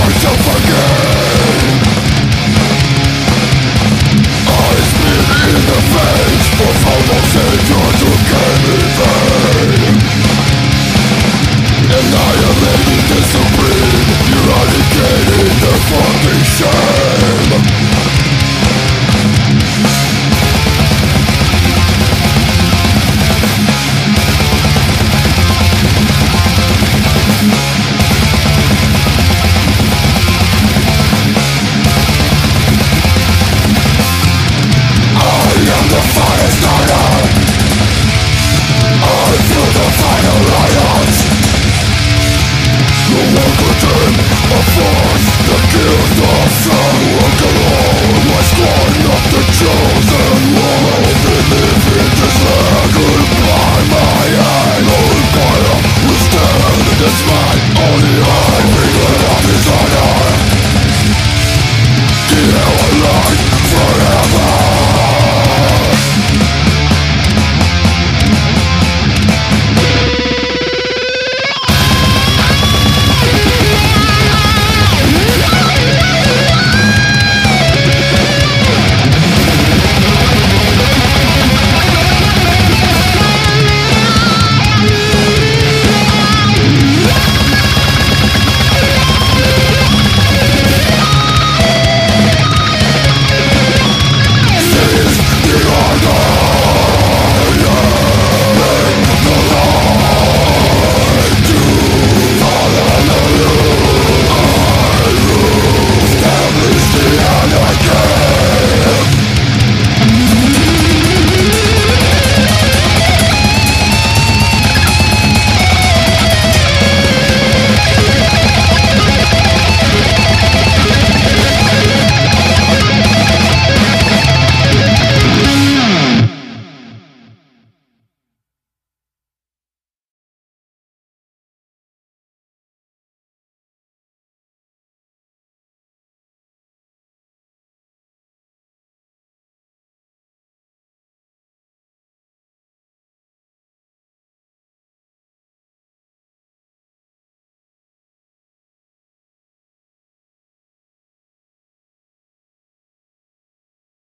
force to forgive